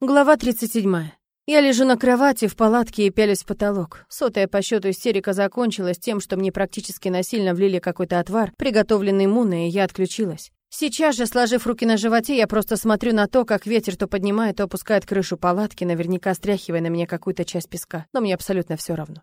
Глава 37. Я лежу на кровати в палатке и пялюсь в потолок. Сотая по счету истерика закончилась тем, что мне практически насильно влили какой-то отвар, приготовленный Муной, и я отключилась. Сейчас же, сложив руки на животе, я просто смотрю на то, как ветер то поднимает, то опускает крышу палатки, наверняка стряхивая на меня какую-то часть песка. Но мне абсолютно все равно.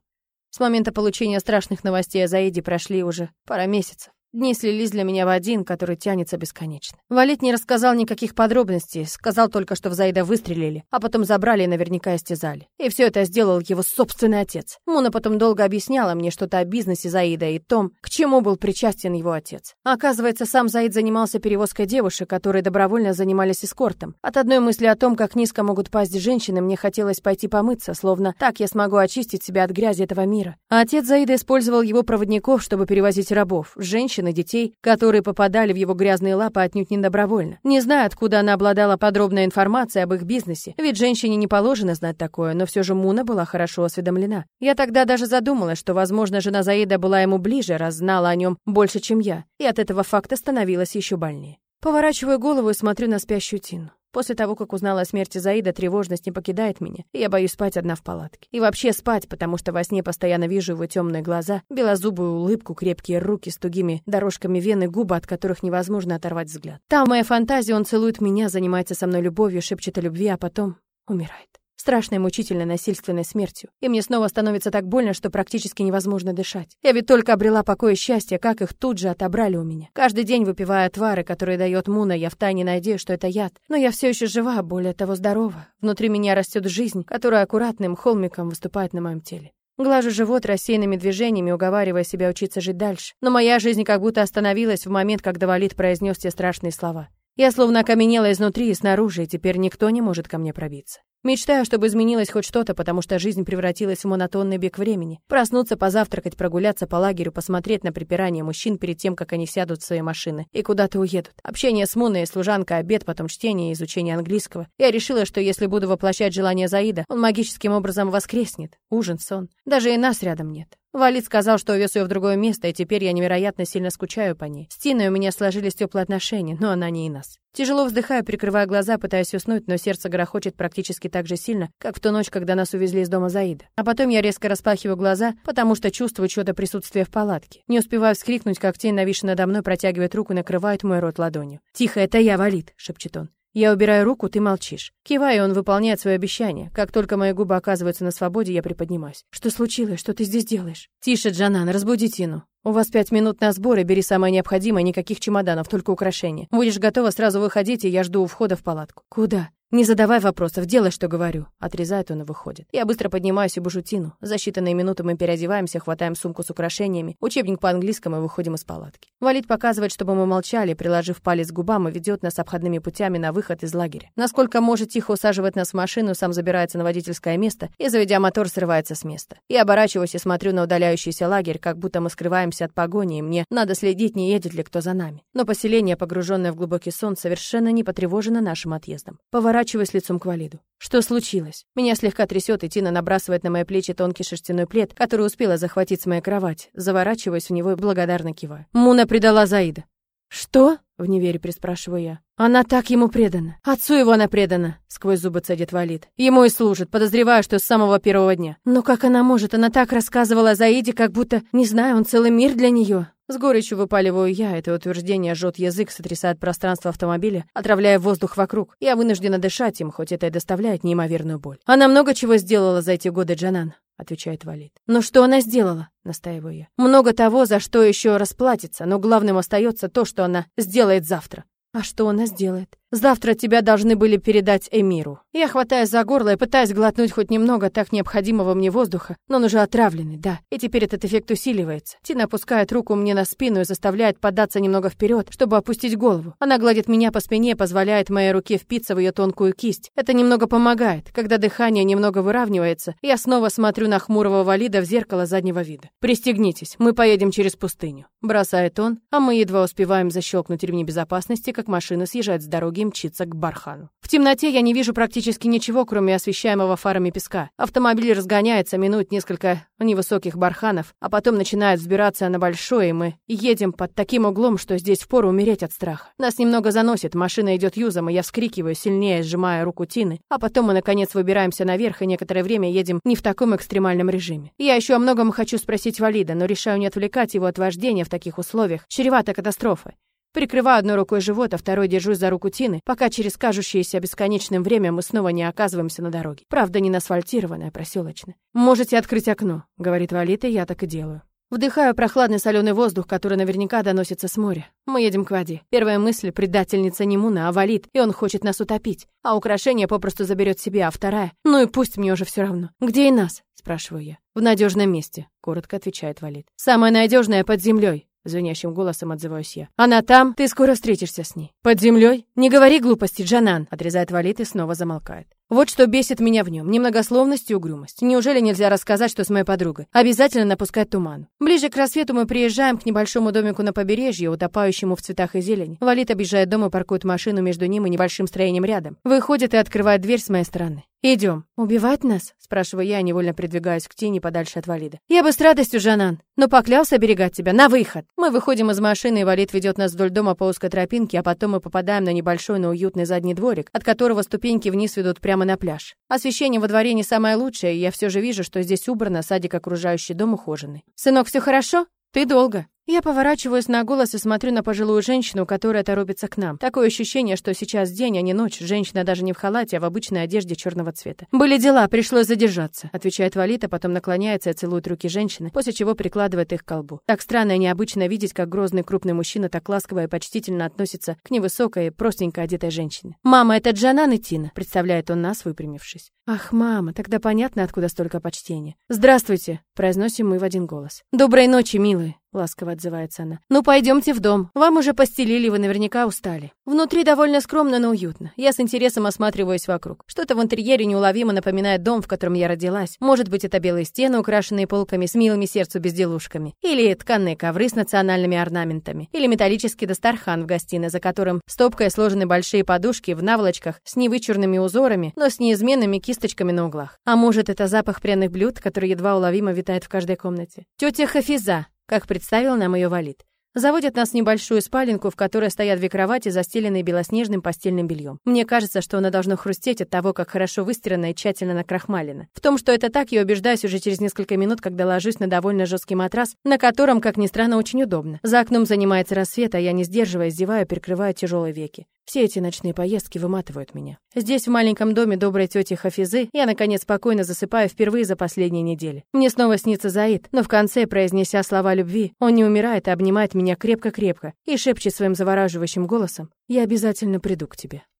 С момента получения страшных новостей о Заиде прошли уже пара месяцев. Дни слились для меня в один, который тянется бесконечно. Валет не рассказал никаких подробностей, сказал только, что в Заида выстрелили, а потом забрали и наверняка истязали. И все это сделал его собственный отец. Муна потом долго объясняла мне что-то о бизнесе Заида и том, к чему был причастен его отец. Оказывается, сам Заид занимался перевозкой девушек, которые добровольно занимались эскортом. От одной мысли о том, как низко могут пасть женщины, мне хотелось пойти помыться, словно так я смогу очистить себя от грязи этого мира. А отец Заида использовал его проводников, чтобы перевозить рабов, женщин и детей, которые попадали в его грязные лапы отнюдь не добровольно. Не знаю, откуда она обладала подробной информацией об их бизнесе, ведь женщине не положено знать такое, но все же Муна была хорошо осведомлена. Я тогда даже задумалась, что, возможно, жена Заида была ему ближе, раз знала о нем больше, чем я, и от этого факта становилось еще больнее. Поворачиваю голову и смотрю на спящую Тину. После того, как узнала о смерти Заида, тревожность не покидает меня, я боюсь спать одна в палатке. И вообще спать, потому что во сне постоянно вижу его темные глаза, белозубую улыбку, крепкие руки с тугими дорожками вены, губы, от которых невозможно оторвать взгляд. Там, в моей фантазии, он целует меня, занимается со мной любовью, шепчет о любви, а потом умирает страшной, мучительной, насильственной смертью. И мне снова становится так больно, что практически невозможно дышать. Я ведь только обрела покой и счастье, как их тут же отобрали у меня. Каждый день выпивая отвары, которые дает Муна, я втайне надеюсь, что это яд. Но я все еще жива, более того, здорова. Внутри меня растет жизнь, которая аккуратным холмиком выступает на моем теле. Глажу живот рассеянными движениями, уговаривая себя учиться жить дальше. Но моя жизнь как будто остановилась в момент, когда Валид произнес те страшные слова. Я словно окаменела изнутри и снаружи, и теперь никто не может ко мне пробиться. Мечтаю, чтобы изменилось хоть что-то, потому что жизнь превратилась в монотонный бег времени. Проснуться, позавтракать, прогуляться по лагерю, посмотреть на припирание мужчин перед тем, как они сядут в свои машины и куда-то уедут. Общение с Муной, служанка, обед, потом чтение и изучение английского. Я решила, что если буду воплощать желание Заида, он магическим образом воскреснет. Ужин, сон. Даже и нас рядом нет. Валид сказал, что увез ее в другое место, и теперь я невероятно сильно скучаю по ней. С Тиной у меня сложились теплые отношения, но она не и нас. Тяжело вздыхаю, прикрывая глаза, пытаясь уснуть, но сердце грохочет практически так же сильно, как в ту ночь, когда нас увезли из дома Заида. А потом я резко распахиваю глаза, потому что чувствую чьё-то присутствие в палатке. Не успеваю вскрикнуть, как тень, нависшая надо мной, протягивает руку и накрывает мой рот ладонью. «Тихо, это я, Валид», — шепчет он. Я убираю руку, ты молчишь. Киваю, он выполняет свое обещание. Как только мои губы оказываются на свободе, я приподнимаюсь. Что случилось? Что ты здесь делаешь? Тише, Джанан, разбуди Тину. У вас пять минут на сборы, бери самое необходимое, никаких чемоданов, только украшения. Будешь готова, сразу выходить, и я жду у входа в палатку. Куда? «Не задавай вопросов, делай, что говорю», — отрезает он и выходит. Я быстро поднимаюсь и бужу Тину. За считанные минуты мы переодеваемся, хватаем сумку с украшениями, учебник по английскому и выходим из палатки. Валид показывает, чтобы мы молчали, приложив палец к губам и ведет нас обходными путями на выход из лагеря. Насколько может тихо усаживать нас в машину, сам забирается на водительское место и, заведя мотор, срывается с места. Я оборачиваюсь и смотрю на удаляющийся лагерь, как будто мы скрываемся от погони, и мне надо следить, не едет ли кто за нами. Но поселение, погруженное в глубокий сон, совершенно не потревожено нашим отъездом. Поворачиваюсь поворачиваюсь лицом к Валиду. Что случилось? Меня слегка трясет, и Тина набрасывает на мои плечи тонкий шерстяной плед, который успела захватить с моей кровати. Заворачиваюсь в него и благодарно киваю. Муна предала Заида. «Что?» — в невере приспрашиваю я. «Она так ему предана. Отцу его она предана», — сквозь зубы цедит Валид. «Ему и служит, подозреваю, что с самого первого дня». «Но как она может? Она так рассказывала о Заиде, как будто, не знаю, он целый мир для нее». С горечью выпаливаю я, это утверждение жжет язык, сотрясает пространство автомобиля, отравляя воздух вокруг. Я вынуждена дышать им, хоть это и доставляет неимоверную боль. Она много чего сделала за эти годы, Джанан, отвечает Валид. Но что она сделала? настаиваю я. Много того, за что еще расплатится, но главным остается то, что она сделает завтра. А что она сделает? Завтра тебя должны были передать Эмиру. Я хватаюсь за горло и пытаюсь глотнуть хоть немного так необходимого мне воздуха, но он уже отравленный, да. И теперь этот эффект усиливается. Тина опускает руку мне на спину и заставляет податься немного вперед, чтобы опустить голову. Она гладит меня по спине, позволяет моей руке впиться в ее тонкую кисть. Это немного помогает. Когда дыхание немного выравнивается, я снова смотрю на хмурого валида в зеркало заднего вида. «Пристегнитесь, мы поедем через пустыню», — бросает он, а мы едва успеваем защелкнуть ремни безопасности, как машина съезжает с дороги мчится к бархану. В темноте я не вижу практически ничего, кроме освещаемого фарами песка. Автомобиль разгоняется, минут несколько невысоких барханов, а потом начинает взбираться на большой, и мы едем под таким углом, что здесь впору умереть от страха. Нас немного заносит, машина идет юзом, и я вскрикиваю, сильнее сжимая руку Тины, а потом мы, наконец, выбираемся наверх и некоторое время едем не в таком экстремальном режиме. Я еще о многом хочу спросить Валида, но решаю не отвлекать его от вождения в таких условиях. Чревато катастрофой. Прикрываю одной рукой живот, а второй держусь за руку Тины, пока через кажущееся бесконечным время мы снова не оказываемся на дороге. Правда, не на асфальтированной, а проселочной. «Можете открыть окно», — говорит Валит, и я так и делаю. Вдыхаю прохладный соленый воздух, который наверняка доносится с моря. Мы едем к воде. Первая мысль — предательница не Муна, а валит, и он хочет нас утопить. А украшение попросту заберет себе, а вторая... Ну и пусть мне уже все равно. Где и нас? Спрашиваю я. В надежном месте, коротко отвечает Валит. Самое надежное под землей. Звенящим голосом отзываюсь я. «Она там, ты скоро встретишься с ней. Под землей? Не говори глупости, Джанан!» Отрезает Валит и снова замолкает. Вот что бесит меня в нем. Немногословность и угрюмость. Неужели нельзя рассказать, что с моей подругой? Обязательно напускать туман. Ближе к рассвету мы приезжаем к небольшому домику на побережье, утопающему в цветах и зелени. Валит объезжает дом и паркует машину между ним и небольшим строением рядом. Выходит и открывает дверь с моей стороны. «Идем». «Убивать нас?» – спрашиваю я, невольно придвигаясь к тени подальше от Валида. «Я бы с радостью, Жанан, но поклялся оберегать тебя. На выход!» Мы выходим из машины, и Валид ведет нас вдоль дома по узкой тропинке, а потом мы попадаем на небольшой, но уютный задний дворик, от которого ступеньки вниз ведут прямо на пляж. Освещение во дворе не самое лучшее, и я все же вижу, что здесь убрано, садик окружающий дом ухоженный. «Сынок, все хорошо? Ты долго?» Я поворачиваюсь на голос и смотрю на пожилую женщину, которая торопится к нам. Такое ощущение, что сейчас день, а не ночь. Женщина даже не в халате, а в обычной одежде черного цвета. «Были дела, пришлось задержаться», — отвечает Валита, потом наклоняется и целует руки женщины, после чего прикладывает их к колбу. Так странно и необычно видеть, как грозный крупный мужчина так ласково и почтительно относится к невысокой, простенько одетой женщине. «Мама, это Джанан и Тина», — представляет он нас, выпрямившись. «Ах, мама, тогда понятно, откуда столько почтения». «Здравствуйте», — произносим мы в один голос. «Доброй ночи, милые» ласково отзывается она. Ну пойдемте в дом. Вам уже постелили, вы наверняка устали. Внутри довольно скромно, но уютно. Я с интересом осматриваюсь вокруг. Что-то в интерьере неуловимо напоминает дом, в котором я родилась. Может быть, это белые стены, украшенные полками с милыми сердцу безделушками, или тканые ковры с национальными орнаментами, или металлический дастархан в гостиной, за которым стопкой сложены большие подушки в наволочках с невычурными узорами, но с неизменными кисточками на углах. А может, это запах пряных блюд, который едва уловимо витает в каждой комнате. Тетя Хафиза, как представил нам ее валид. Заводят нас в небольшую спаленку, в которой стоят две кровати, застеленные белоснежным постельным бельем. Мне кажется, что она должно хрустеть от того, как хорошо выстирана и тщательно накрахмалена. В том, что это так, я убеждаюсь уже через несколько минут, когда ложусь на довольно жесткий матрас, на котором, как ни странно, очень удобно. За окном занимается рассвет, а я, не сдерживаясь, зеваю, перекрываю тяжелые веки. Все эти ночные поездки выматывают меня. Здесь, в маленьком доме доброй тети Хафизы, я, наконец, спокойно засыпаю впервые за последние недели. Мне снова снится Заид, но в конце, произнеся слова любви, он не умирает, а обнимает меня крепко-крепко и шепчет своим завораживающим голосом «Я обязательно приду к тебе».